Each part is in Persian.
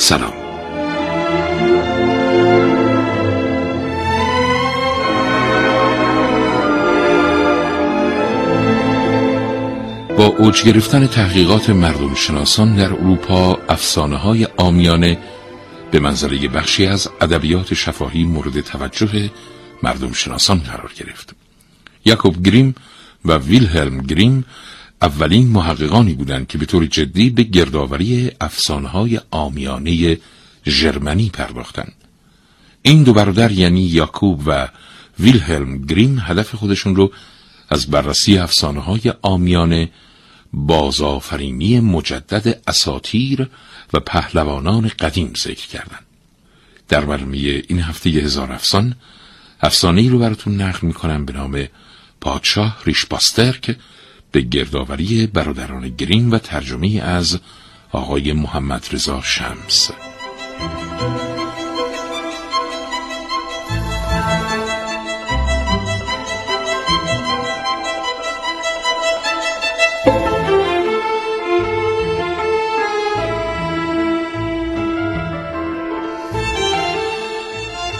سلام. با اوج گرفتن تحقیقات مردم شناسان در اروپا افسانه های آمیانه به منزله بخشی از ادبیات شفاهی مورد توجه مردم شناسان قرار گرفت. یاکوب گریم و ویلهلم گریم اولین محققانی بودند که به طور جدی به گردآوری افسانه‌های آمیانه ژرمنی پرداختند. این دو برادر یعنی یاکوب و ویلهلم گریم هدف خودشون رو از بررسی افسانه های آمیانه بازآفرینی مجدد اساتیر و پهلوانان قدیم ذکر کردند. در برنامه این هفته هزار افسان افسانه ای رو براتون نقل می‌کنم به نام پادشاه ریشپاستر به گردآوری برادران گرین و ترجمه از آقای محمد رضا شمس.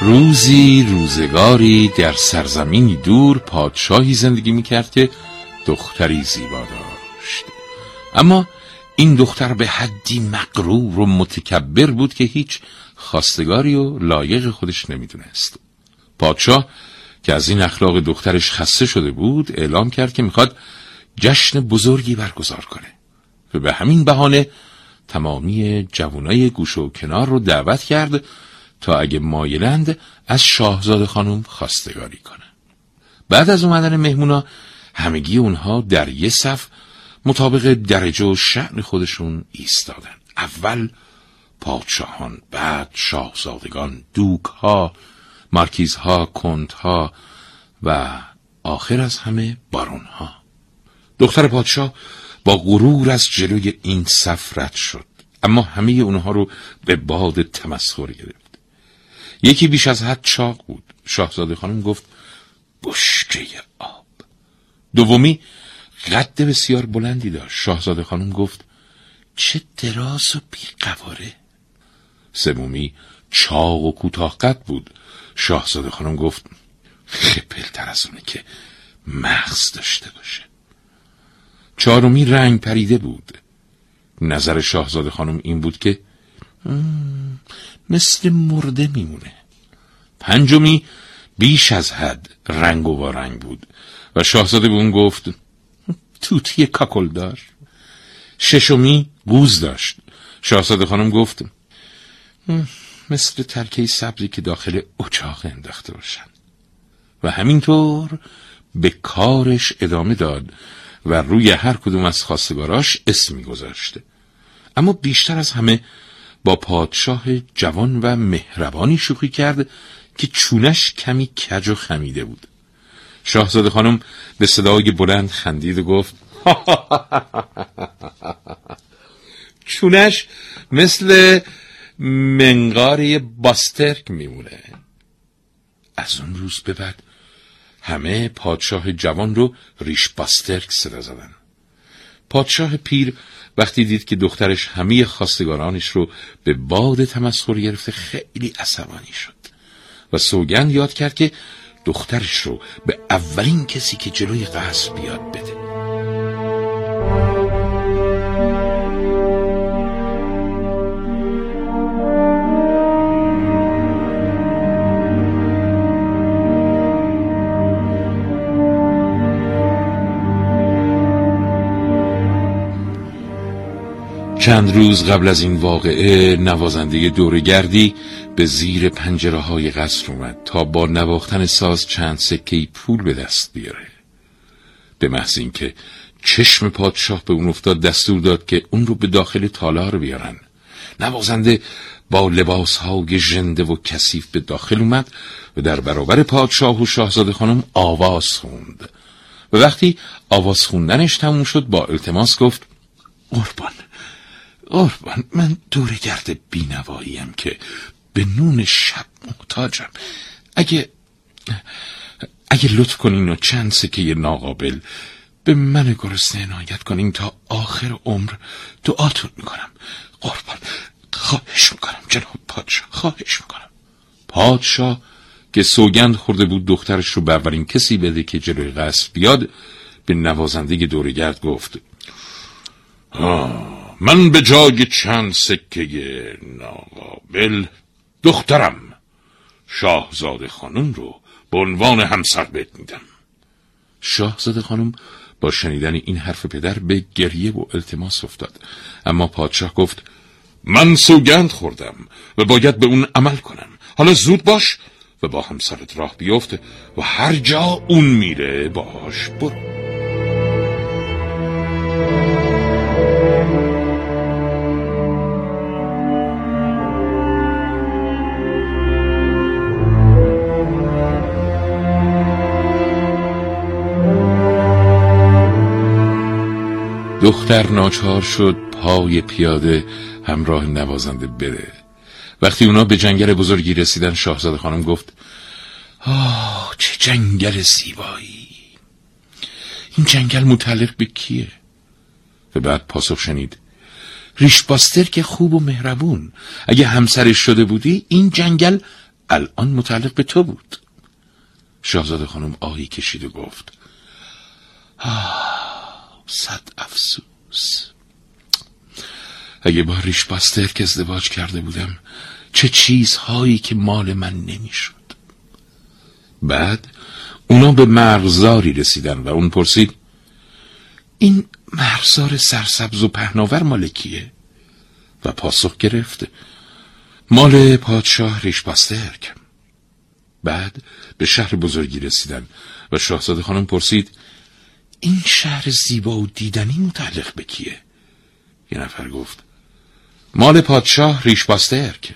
روزی روزگاری در سرزمینی دور پادشاهی زندگی می‌کرد که دختری زیبا داشت. اما این دختر به حدی مقرور و متکبر بود که هیچ خواستگاری و لایق خودش نمی‌دونست. پادشاه که از این اخلاق دخترش خسته شده بود اعلام کرد که می‌خواد جشن بزرگی برگزار کنه و به همین بهانه تمامی جوانای گوش و کنار رو دعوت کرد تا اگه مایلند از شاهزاده خانم خواستگاری کنه. بعد از اومدن مهمونا همگی اونها در یه صف مطابق درجه و شعن خودشون ایستادن. اول پادشاهان بعد شاهزادگان دوکها مارکیزها کنتها و آخر از همه بارونها. دختر پادشاه با غرور از جلوی این صف رد شد. اما همه اونها رو به باد تمسخر گرفت. یکی بیش از حد چاق بود. شاهزاده خانم گفت بشکه آب. دومی قد بسیار بلندی داشت. شاهزاده خانم گفت چه دراز و بیقواره. سومی چاق و کوتاه قد بود. شاهزاده خانم گفت خپل تر از اونه که مغز داشته باشه. چهارمی رنگ پریده بود. نظر شاهزاده خانم این بود که مثل مرده میمونه. پنجمی بیش از حد رنگ و رنگ بود. و شاهزاده به اون گفت توتی کاکل دار. ششمی گوز داشت. شاهزاده خانم گفت مثل ترکه سبزی که داخل اچاق انداخته باشن. و همینطور به کارش ادامه داد و روی هر کدوم از خواستگاراش اسمی گذاشته اما بیشتر از همه با پادشاه جوان و مهربانی شوخی کرد که چونش کمی کج و خمیده بود. شاهزاده خانم به صدای بلند خندید و گفت چونش مثل منقاری باسترک میمونه. از اون روز به بعد همه پادشاه جوان رو ریش باسترک صدا زدن. پادشاه پیر وقتی دید که دخترش همه خواستگارانش رو به باد تمسخر گرفته خیلی عصبانی شد و سوگند یاد کرد که دخترش رو به اولین کسی که جلوی قصر بیاد بده. چند روز قبل از این واقعه نوازنده دورگردی به زیر پنجره های قصر اومد تا با نواختن ساز چند سکه پول به دست بیاره. به محض اینکه چشم پادشاه به اون افتاد دستور داد که اون رو به داخل تالار بیارن. نوازنده با لباس های ژنده و کثیف به داخل اومد و در برابر پادشاه و شاهزاده خانم آواز خوند. و وقتی آواز خوندنش تموم شد با التماس گفت قربان قربان من دورگرد بینواییم که به نون شب محتاجم. اگه اگه لطف کنین و چند سکه ناقابل به من گرسنه عنایت کنین تا آخر عمر دعاتون می‌کنم. قربان. خواهش می‌کنم جناب پادشاه خواهش می‌کنم. پادشاه که سوگند خورده بود دخترش رو به کسی بده که جلوی قصر بیاد به نوازنده دورگرد گفت آه من به جای چند سکه ناقابل دخترم. شاهزاده خانم رو به عنوان همسر بهت میدم. شاهزاده خانم با شنیدن این حرف پدر به گریه و التماس افتاد. اما پادشاه گفت من سوگند خوردم و باید به اون عمل کنم. حالا زود باش و با همسرت راه بیفت و هر جا اون میره باش برو. دختر ناچار شد پای پیاده همراه نوازنده بره. وقتی اونا به جنگل بزرگی رسیدن شاهزاده خانم گفت آه چه جنگل زیبایی! این جنگل متعلق به کیه؟ و بعد پاسخ شنید ریش باستر که خوب و مهربون. اگه همسرش شده بودی این جنگل الان متعلق به تو بود. شاهزاده خانم آهی کشید و گفت آه صد افسوس. اگه با ریش باستر که ازدواج کرده بودم چه چیزهایی که مال من نمی‌شد. بعد اونا به مرغزاری رسیدن و اون پرسید این مرغزار سرسبز و پهناور مال کیه؟ و پاسخ گرفت مال پادشاه ریش باسترک بعد به شهر بزرگی رسیدن و شاهزاده خانم پرسید این شهر زیبا و دیدنی متعلق به کیه؟ یه نفر گفت مال پادشاه ریش باسترک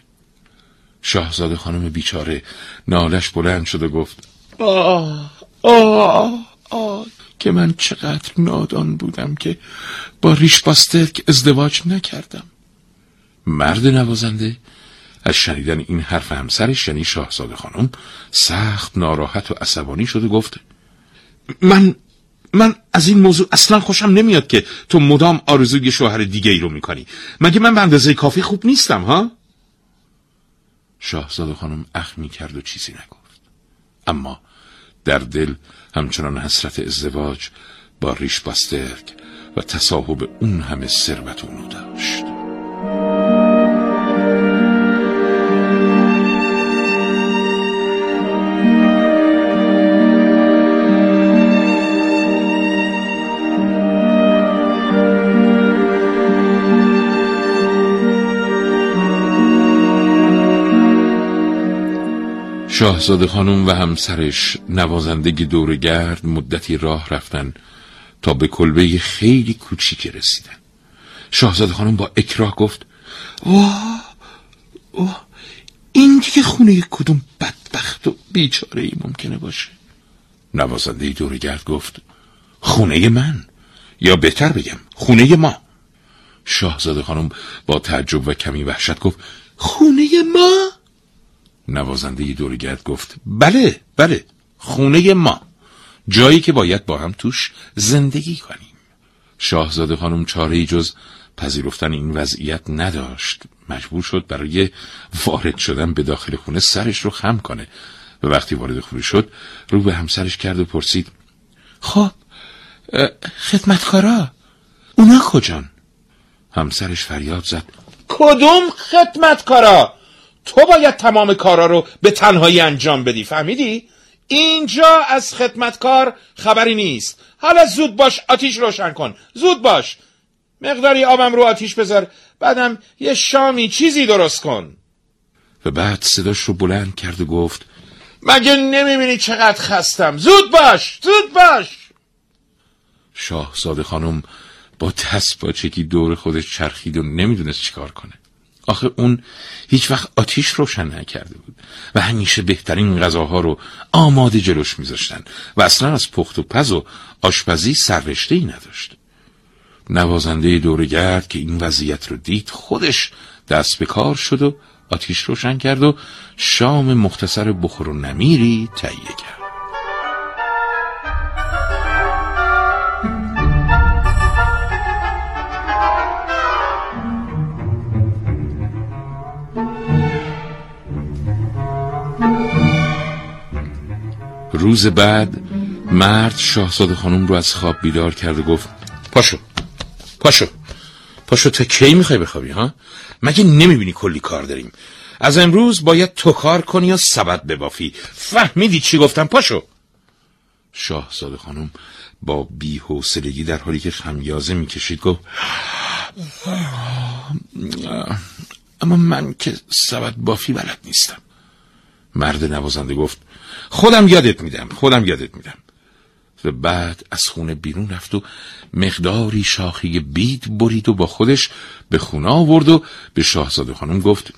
شاهزاده خانم بیچاره نالش بلند شد و گفت آه آه آه که من چقدر نادان بودم که با ریش باسترک ازدواج نکردم مرد نوازنده از شنیدن این حرف همسرش یعنی شاهزاده خانم سخت ناراحت و عصبانی شد و گفت من من از این موضوع اصلا خوشم نمیاد که تو مدام آرزوی شوهر دیگه ای رو می‌کنی. مگه من به اندازه کافی خوب نیستم ها؟ شاهزاده خانم اخ می‌کرد و چیزی نگفت. اما در دل همچنان حسرت ازدواج با ریش باسترک و تصاحب اون همه ثروت اونو داشت. شاهزاده خانم و همسرش نوازندگی دورگرد مدتی راه رفتن تا به کلبه خیلی کوچیک رسیدن. شاهزاده خانم با اکراه گفت واه واه این دیگه خونه کدوم بدبخت و بیچاره ای ممکنه باشه. نوازنده دورگرد گفت خونه من یا بهتر بگم خونه ما. شاهزاده خانم با تعجب و کمی وحشت گفت خونه ما؟ نوازنده دورگرد گفت بله بله خونه ما جایی که باید با هم توش زندگی کنیم. شاهزاده خانم چاره جز پذیرفتن این وضعیت نداشت. مجبور شد برای وارد شدن به داخل خونه سرش رو خم کنه. و وقتی وارد خونه شد رو به همسرش کرد و پرسید خب خدمتکارا اونا کجان؟ همسرش فریاد زد کدوم خدمتکارا؟ تو باید تمام کارا رو به تنهایی انجام بدی فهمیدی؟ اینجا از خدمتکار خبری نیست. حالا زود باش آتیش روشن کن. زود باش. مقداری آبم رو آتیش بذار. بعدم یه شامی چیزی درست کن. و بعد صداش رو بلند کرد و گفت مگه نمی‌بینی چقدر خستم؟ زود باش زود باش! شاهزاده خانم با دست با چکی دور خودش چرخید و نمی‌دونست چیکار کنه. آخه اون هیچ وقت آتیش روشن نکرده بود و همیشه بهترین غذاها رو آماده جلوش میذاشتن و اصلا از پخت و پز و آشپزی سررشته ای نداشت. نوازنده دورگرد که این وضعیت رو دید خودش دست به کار شد و آتیش روشن کرد و شام مختصر بخور و نمیری تهیه کرد. روز بعد مرد شاهزاده خانم رو از خواب بیدار کرد و گفت پاشو پاشو پاشو تا کی می‌خوای بخوابی ها؟ مگه نمی‌بینی کلی کار داریم؟ از امروز باید تو کار کنی یا سبد ببافی. فهمیدی چی گفتم؟ پاشو. شاهزاده خانم با بی‌حوصلگی در حالی که خمیازه می‌کشید گفت اما من که سبد بافی بلد نیستم. مرد نوازنده گفت خودم یادت میدم خودم یادت میدم. و بعد از خونه بیرون رفت و مقداری شاخی بید برید و با خودش به خونه آورد و به شاهزاده خانم گفت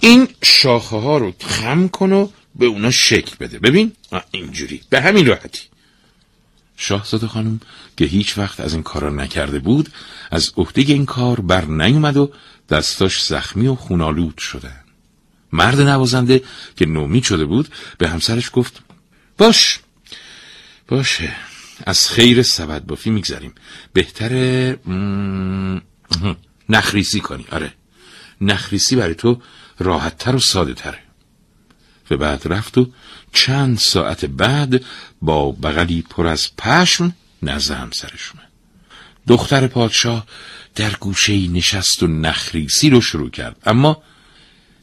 این شاخه ها رو خم کن و به اونا شکل بده. ببین؟ اینجوری. به همین راحتی. شاهزاده خانم که هیچ وقت از این کارا نکرده بود از عهده این کار بر نیومد و دستاش زخمی و خونالود شده مرد نوازنده که نومید شده بود به همسرش گفت باش باشه از خیر سبد بافی میگذریم. بهتره نخریسی کنی. آره نخریسی برای تو راحتتر و ساده تره و بعد رفت و چند ساعت بعد با بغلی پر از پشم نزد همسرش اومد. دختر پادشاه در گوشه نشست و نخریسی رو شروع کرد. اما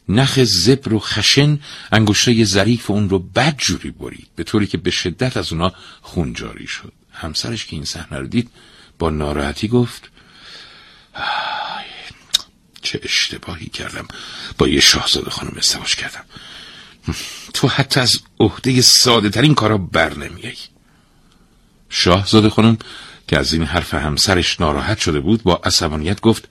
نخ زبر و خشن انگشتای ظریف اون رو بدجوری برید به طوری که به شدت از اونا خون جاری شد. همسرش که این صحنه رو دید با ناراحتی گفت چه اشتباهی کردم. با یه شاهزاده خانم ازدواج کردم. تو حتی از عهده ساده ترین کارا بر شاهزاده خانم که از این حرف همسرش ناراحت شده بود با عصبانیت گفت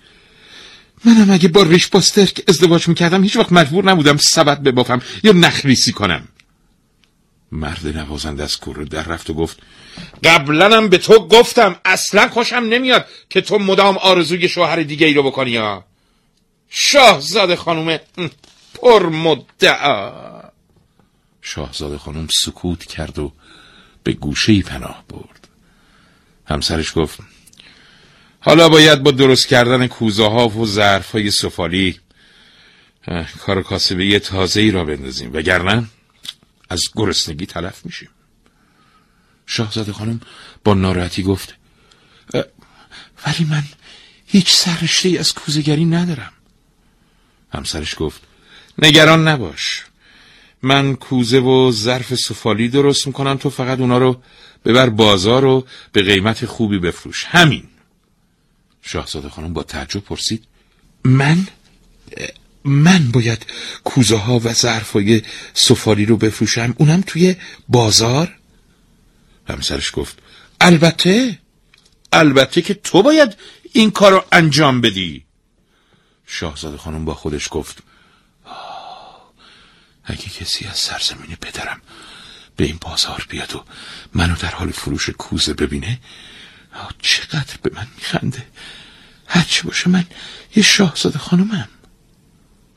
منم اگه با ریش باستر ازدواج می‌کردم هیچ وقت مجبور نبودم سبد ببافم یا نخریسی کنم. مرد نوازنده از کور در رفت و گفت قبلنم به تو گفتم اصلا خوشم نمیاد که تو مدام آرزوی شوهر دیگه ای رو بکنی یا شاهزاده خانوم پر مدعا. شاهزاده خانم سکوت کرد و به گوشه پناه برد. همسرش گفت حالا باید با درست کردن کوزه ها و ظرف های سفالی کار کاسبه تازه ای را بندازیم. وگرنه از گرسنگی تلف میشیم. شاهزاده خانم با ناراحتی گفت ولی من هیچ سرشته ای از کوزگری ندارم. همسرش گفت نگران نباش. من کوزه و ظرف سفالی درست می‌کنم تو فقط اونا رو ببر بازار و به قیمت خوبی بفروش. همین. شاهزاده خانم با تعجب پرسید. من؟ من باید کوزه ها و ظرفای سفالی رو بفروشم. اونم توی بازار؟ همسرش گفت البته؟ البته که تو باید این کار رو انجام بدی. شاهزاده خانم با خودش گفت اگه کسی از سرزمین پدرم به این بازار بیاد و منو در حال فروش کوزه ببینه چقدر به من میخنده. هرچی باشه من یه شاهزاده خانومم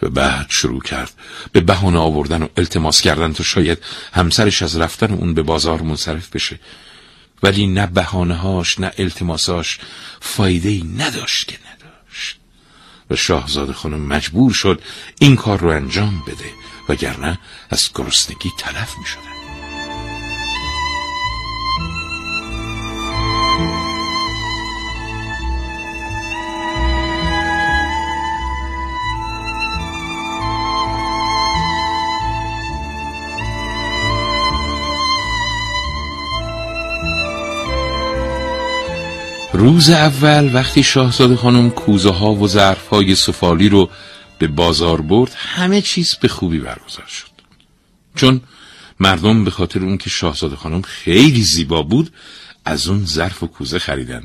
و بعد شروع کرد به بهانه آوردن و التماس کردن تا شاید همسرش از رفتن اون به بازار منصرف بشه. ولی نه بهانه هاش نه التماساش فایده ای نداشت که نداشت. و شاهزاده خانم مجبور شد این کار رو انجام بده وگرنه از گرسنگی تلف می. روز اول وقتی شاهزاده خانم کوزه ها و ظرف های سفالی رو به بازار برد همه چیز به خوبی برگزار شد. چون مردم به خاطر اون که شاهزاده خانم خیلی زیبا بود از اون ظرف و کوزه خریدن.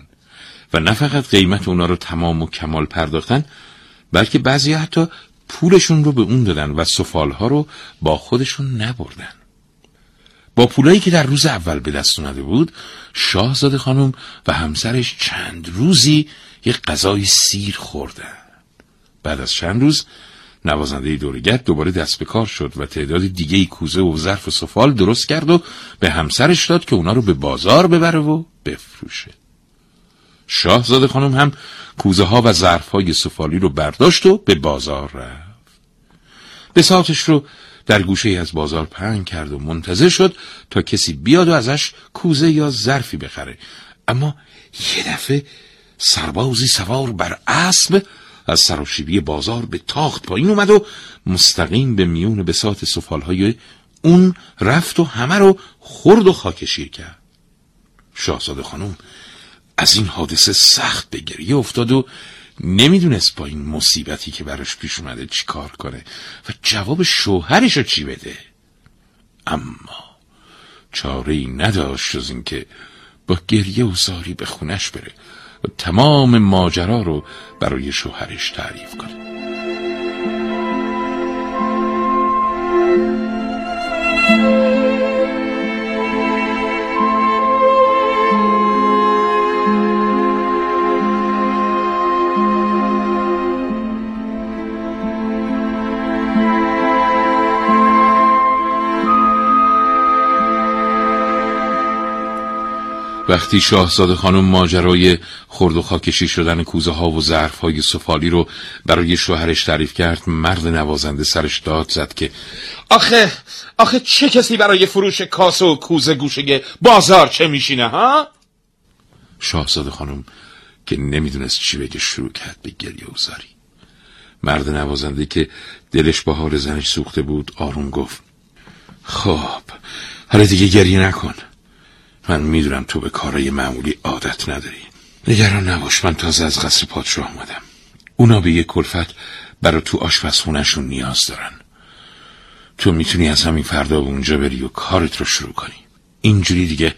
و نه فقط قیمت اونا رو تمام و کمال پرداختن بلکه بعضی حتی پولشون رو به اون دادن و سفالها رو با خودشون نبردن. با پولایی که در روز اول به دست اومده بود شاهزاده خانم و همسرش چند روزی یه غذای سیر خوردن. بعد از چند روز نوازنده دورگت دوباره دست به کار شد و تعداد دیگه کوزه و ظرف و سفال درست کرد و به همسرش داد که اونا رو به بازار ببره و بفروشه. شاهزاده خانم هم کوزه ها و ظرف های سفالی رو برداشت و به بازار رفت. بساتش رو در گوشه از بازار پهن کرد و منتظر شد تا کسی بیاد و ازش کوزه یا ظرفی بخره. اما یه دفعه سربازی سوار بر اسب از سراشیبی بازار به تاخت پایین اومد و مستقیم به میون بسات سفالهای اون رفت و همه رو خورد و خاکشیر کرد. شاهزاده خانم از این حادثه سخت به گریه افتاد و نمی‌دونست با این مصیبتی که براش پیش اومده چی کار کنه و جواب شوهرش رو چی بده. اما چاره ای نداشت جز اینکه با گریه و زاری به خونش بره و تمام ماجرا رو برای شوهرش تعریف کنه. وقتی شاهزاده خانم ماجرای خرد و خاکشی شدن کوزه ها و ظرف های سفالی رو برای شوهرش تعریف کرد مرد نوازنده سرش داد زد که آخه آخه چه کسی برای فروش کاسه و کوزه گوشه بازار چه میشینه ها؟ شاهزاده خانم که نمی‌دونست چی بگه شروع کرد به گریه و زاری مرد نوازنده که دلش با حال زنش سوخته بود آروم گفت خب حالا دیگه گریه نکن من می‌دونم تو به کارای معمولی عادت نداری. نگران نباش من تازه از قصر پادشاه آمدم اونا به یه کلفت برا تو آشپزخونهشون نیاز دارن. تو می‌تونی از همین فردا به اونجا بری و کارت رو شروع کنی. اینجوری دیگه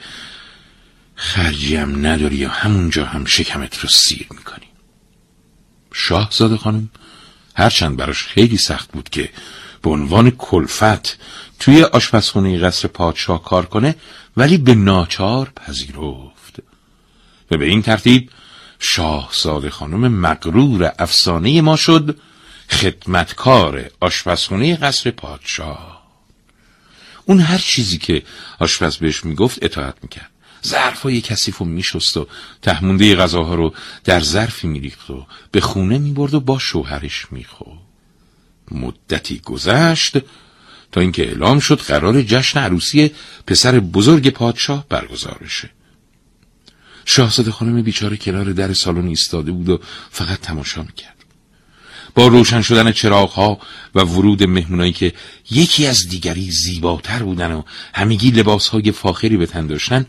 خرجی هم نداری یا همونجا هم شکمت رو سیر می‌کنی. شاهزاده خانم هرچند براش خیلی سخت بود که به عنوان کلفت توی آشپزخونه قصر پادشاه کار کنه ولی به ناچار پذیرفت. و به این ترتیب شاهزاده خانم مغرور افسانه ما شد خدمتکار آشپزخونه قصر پادشاه. اون هر چیزی که آشپز بهش می‌گفت اطاعت می‌کرد. ظرفای کثیف و میشست و تهمونده غذاها رو در ظرفی میریخت و به خونه می‌برد و با شوهرش می‌خورد. مدتی گذشت تا اینکه اعلام شد قرار جشن عروسی پسر بزرگ پادشاه برگزار بشه. شاهزاده خانم بیچاره کنار در سالن ایستاده بود و فقط تماشا می‌کرد. با روشن شدن چراغها و ورود مهمونایی که یکی از دیگری زیباتر بودن و همگی لباسهای فاخری به تن داشتن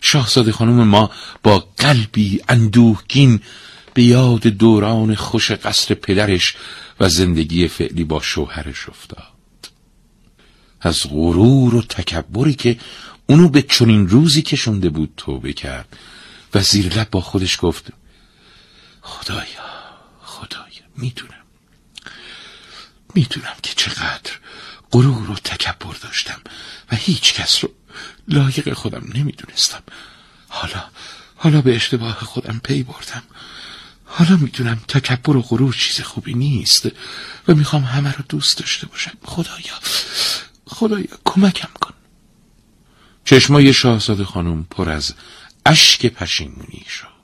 شاهزاده خانم ما با قلبی اندوهگین به یاد دوران خوش قصر پدرش و زندگی فعلی با شوهرش افتاد. از غرور و تکبری که اونو به چنین روزی کشونده بود توبه کرد. و زیر لب با خودش گفت خدایا خدایا می‌دونم می‌دونم که چقدر غرور و تکبر داشتم و هیچ کس رو لایق خودم نمی‌دونستم. حالا حالا به اشتباه خودم پی بردم. حالا می‌دونم تکبر و غرور چیز خوبی نیست و می‌خوام همه رو دوست داشته باشم. خدایا خدایا کمکم کن. چشمای شاهزاده خانم پر از اشک پشیمونی شد.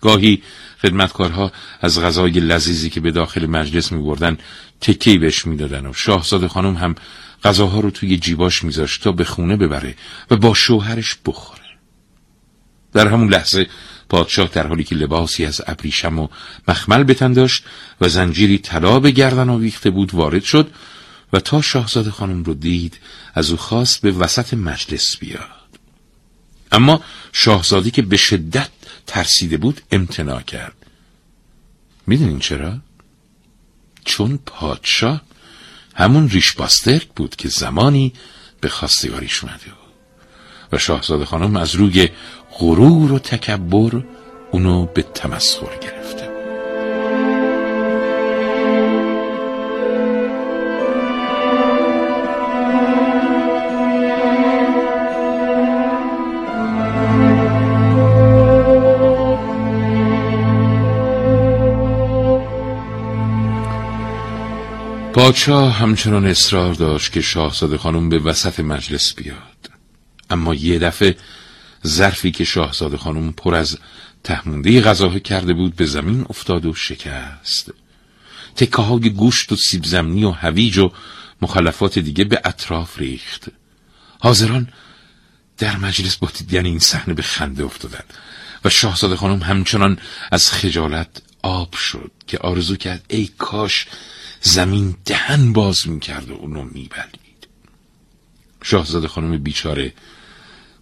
گاهی خدمتکارها از غذای لذیذی که به داخل مجلس می بردن تکی بهش می‌دادن و شاهزاده خانم هم غذاها رو توی جیباش میذاشت تا به خونه ببره و با شوهرش بخوره. در همون لحظه پادشاه در حالی که لباسی از ابریشم و مخمل بتن داشت و زنجیری طلا به گردن آویخته بود وارد شد و تا شاهزاده خانم رو دید از او خواست به وسط مجلس بیاد. اما شاهزادی که به شدت ترسیده بود امتناع کرد. می‌دونین چرا؟ چون پادشاه همون ریش باسترک بود که زمانی به خواستگاریش اومده بود. و شاهزاده خانم از روی غرور و تکبر اونو به تمسخر گرفته. پادشاه همچنان اصرار داشت که شاهزاده خانم به وسط مجلس بیاد. اما یه دفعه ظرفی که شاهزاده خانم پر از تهمونده غذا کرده بود به زمین افتاد و شکست. تکه های گوشت و سیب زمینی و هویج و مخلفات دیگه به اطراف ریخت. حاضران در مجلس با دیدن این صحنه به خنده افتادن و شاهزاده خانم همچنان از خجالت آب شد که آرزو کرد ای کاش زمین دهن باز می‌کرد و اونو میبلید. شاهزاده خانم بیچاره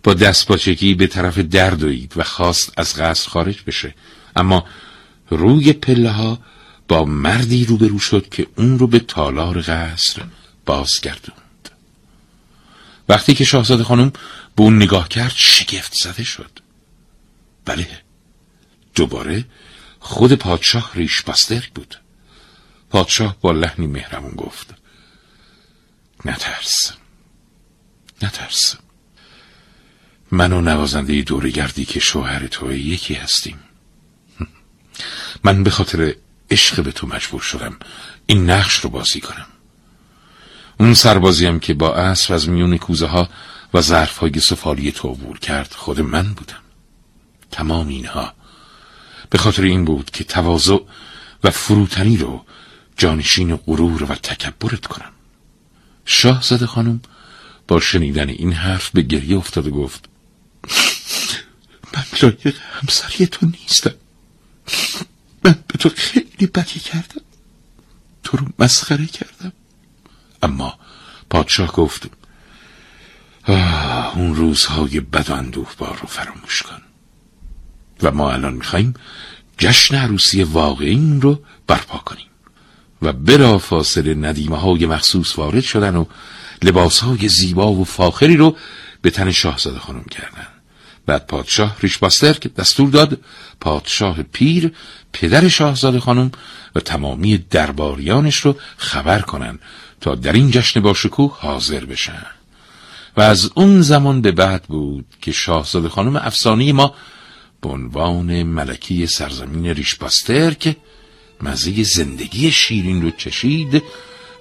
با دست پاچگی به طرف در دوید و خواست از قصر خارج بشه. اما روی پله ها با مردی روبرو شد که اون رو به تالار قصر بازگردوند. وقتی که شاهزاده خانم به اون نگاه کرد شگفت زده شد. بله دوباره خود پادشاه ریش باستر بود. پادشاه با لحنی مهرمون گفت نترس نترس. من و نوازنده دورگردی که شوهر تو یکی هستیم. من به خاطر عشق به تو مجبور شدم این نقش رو بازی کنم. اون سربازیم که با اسب از میون کوزه ها و ظرف های سفالی تو عبور کرد خود من بودم. تمام اینها به خاطر این بود که تواضع و فروتنی رو جانشین غرور و تکبرت کنم. شاهزاده خانم با شنیدن این حرف به گریه افتاد و گفت من لایق همسری تو نیستم. من به تو خیلی بدی کردم. تو رو مسخره کردم. اما پادشاه گفت آه اون روزهای بد و اندوه بار رو فراموش کن. و ما الان میخواییم جشن عروسی واقعی رو برپا کنیم و بلا فاصله ندیمه های مخصوص وارد شدن و لباس های زیبا و فاخری رو به تن شاهزاده خانم کردن. بعد پادشاه ریشباستر که دستور داد پادشاه پیر پدر شاهزاده خانم و تمامی درباریانش رو خبر کنن تا در این جشن با شکوه حاضر بشن. و از اون زمان به بعد بود که شاهزاده خانم افسانه ما به عنوان ملکی سرزمین ریشباستر که مزه زندگی شیرین رو چشید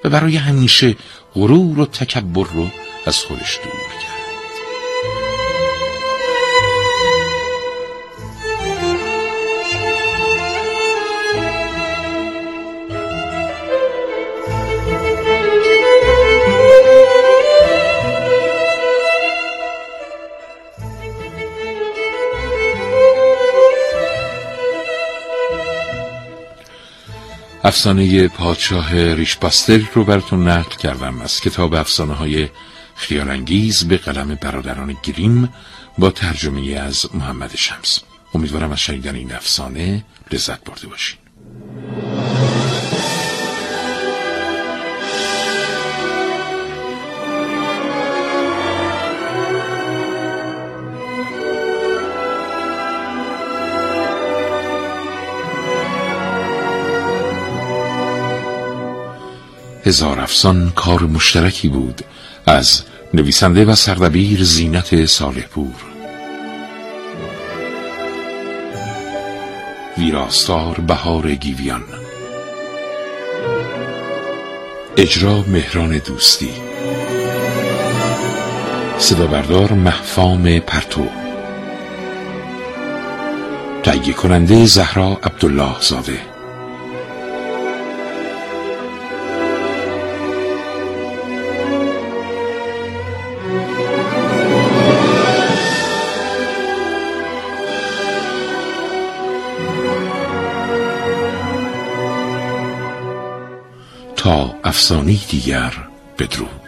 و برای همیشه غرور و تکبر رو از خودش دور کرد. افسانه پادشاه ریشپاستر رو براتون نقل کردم. از کتاب افسانه های خیالانگیز به قلم برادران گریم با ترجمه از محمد شمس. امیدوارم از شنیدن این افسانه لذت برده باشین. هزار افسان کار مشترکی بود از نویسنده و سردبیر زینت صالح پور ویراستار بهار گیویان. اجرا مهران دوستی. صدا بردار محفام پرتو. تهیه کننده زهرا عبدالله زاده. افسانی دیگر بدرود.